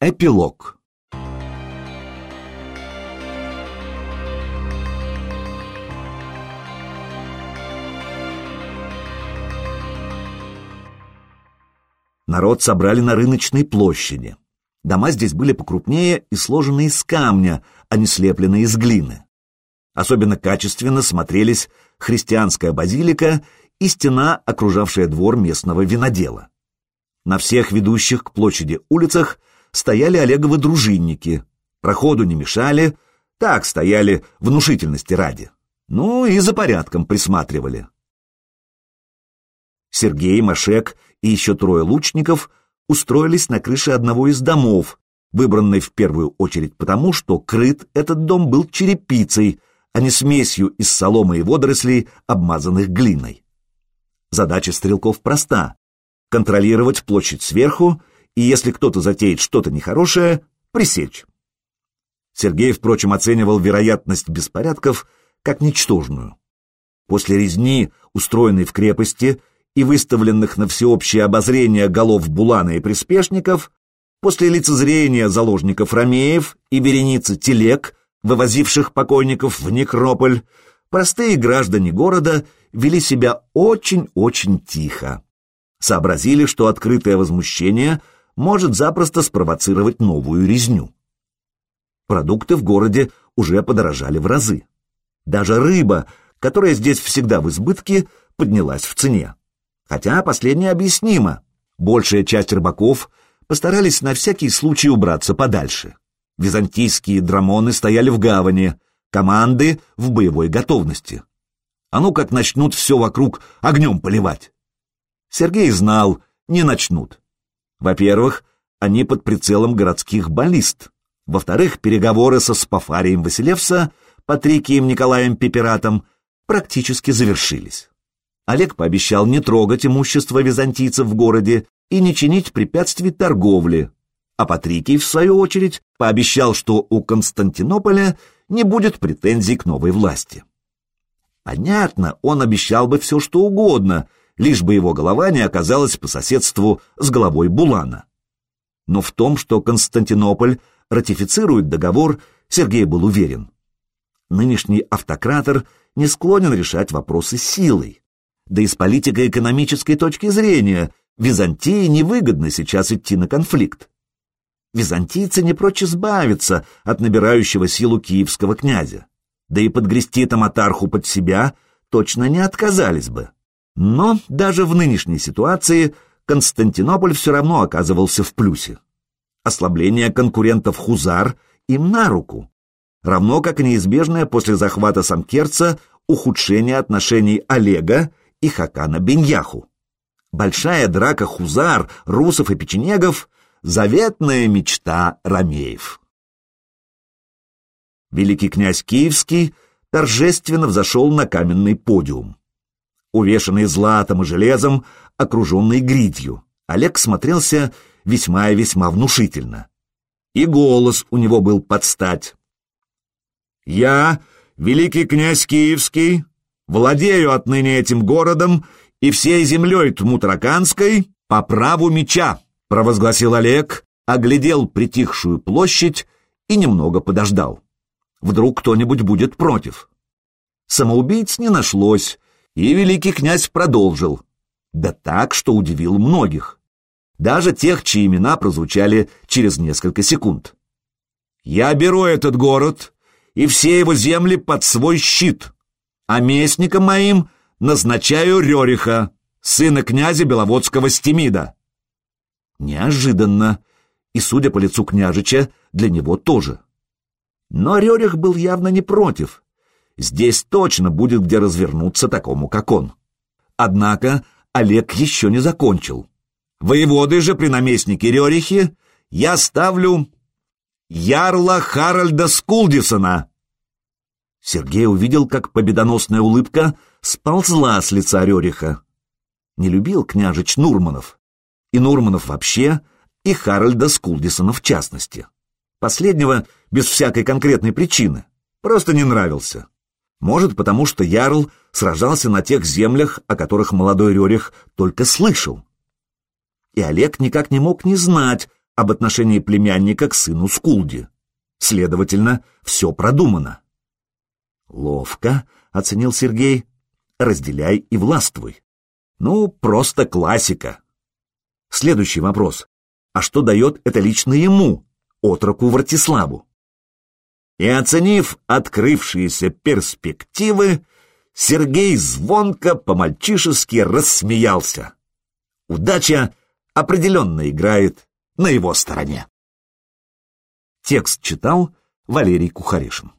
Эпилог Народ собрали на рыночной площади. Дома здесь были покрупнее и сложены из камня, а не слеплены из глины. Особенно качественно смотрелись христианская базилика и стена, окружавшая двор местного винодела. На всех ведущих к площади улицах стояли Олеговы дружинники. Проходу не мешали, так стояли внушительности ради. Ну и за порядком присматривали. Сергей, Машек и еще трое лучников устроились на крыше одного из домов, выбранной в первую очередь потому, что крыт этот дом был черепицей, а не смесью из соломы и водорослей, обмазанных глиной. Задача стрелков проста — контролировать площадь сверху и, если кто-то затеет что-то нехорошее, пресечь. Сергей, впрочем, оценивал вероятность беспорядков как ничтожную. После резни, устроенной в крепости, и выставленных на всеобщее обозрение голов Булана и приспешников, после лицезрения заложников Ромеев и вереницы телег, вывозивших покойников в некрополь, простые граждане города вели себя очень-очень тихо. Сообразили, что открытое возмущение может запросто спровоцировать новую резню. Продукты в городе уже подорожали в разы. Даже рыба, которая здесь всегда в избытке, поднялась в цене. Хотя последнее объяснимо. Большая часть рыбаков постарались на всякий случай убраться подальше. Византийские драмоны стояли в гавани, команды в боевой готовности. А ну как начнут все вокруг огнем поливать. Сергей знал, не начнут. Во-первых, они под прицелом городских баллист. Во-вторых, переговоры со Спафарием Василевса, Патрикием Николаем Пеператом практически завершились. Олег пообещал не трогать имущество византийцев в городе и не чинить препятствий торговле, а Патрикий, в свою очередь, пообещал, что у Константинополя не будет претензий к новой власти. Понятно, он обещал бы все, что угодно, лишь бы его голова не оказалась по соседству с головой Булана. Но в том, что Константинополь ратифицирует договор, Сергей был уверен. Нынешний автократор не склонен решать вопросы силой. Да и с политико-экономической точки зрения Византии невыгодно сейчас идти на конфликт. Византийцы не прочь избавиться от набирающего силу киевского князя. Да и подгрести Таматарху под себя точно не отказались бы. Но даже в нынешней ситуации Константинополь все равно оказывался в плюсе. Ослабление конкурентов Хузар им на руку, равно как и неизбежное после захвата Самкерца ухудшение отношений Олега и Хакана Беньяху. Большая драка хузар, русов и печенегов — заветная мечта ромеев. Великий князь Киевский торжественно взошел на каменный подиум. Увешанный златом и железом, окруженный гридью, Олег смотрелся весьма и весьма внушительно. И голос у него был под стать. «Я, великий князь Киевский, Владею отныне этим городом и всей землей Тмутраканской по праву меча, провозгласил Олег, оглядел притихшую площадь и немного подождал. Вдруг кто-нибудь будет против. Самоубийц не нашлось, и великий князь продолжил. Да так, что удивил многих. Даже тех, чьи имена прозвучали через несколько секунд. «Я беру этот город и все его земли под свой щит», а местником моим назначаю Рериха, сына князя Беловодского Стемида. Неожиданно, и, судя по лицу княжича, для него тоже. Но Рерих был явно не против. Здесь точно будет где развернуться такому, как он. Однако Олег еще не закончил. Воеводы же при наместнике Рерихе я ставлю Ярла Харальда Скулдисона, Сергей увидел, как победоносная улыбка сползла с лица Рериха. Не любил княжич Нурманов. И Нурманов вообще, и Харальда Скулдисона в частности. Последнего без всякой конкретной причины. Просто не нравился. Может, потому что Ярл сражался на тех землях, о которых молодой Рерих только слышал. И Олег никак не мог не знать, об отношении племянника к сыну Скулди. Следовательно, все продумано. Ловко, оценил Сергей, разделяй и властвуй. Ну, просто классика. Следующий вопрос. А что дает это лично ему, отроку Вратиславу? И оценив открывшиеся перспективы, Сергей звонко по-мальчишески рассмеялся. Удача определенно играет на его стороне. Текст читал Валерий Кухаришин.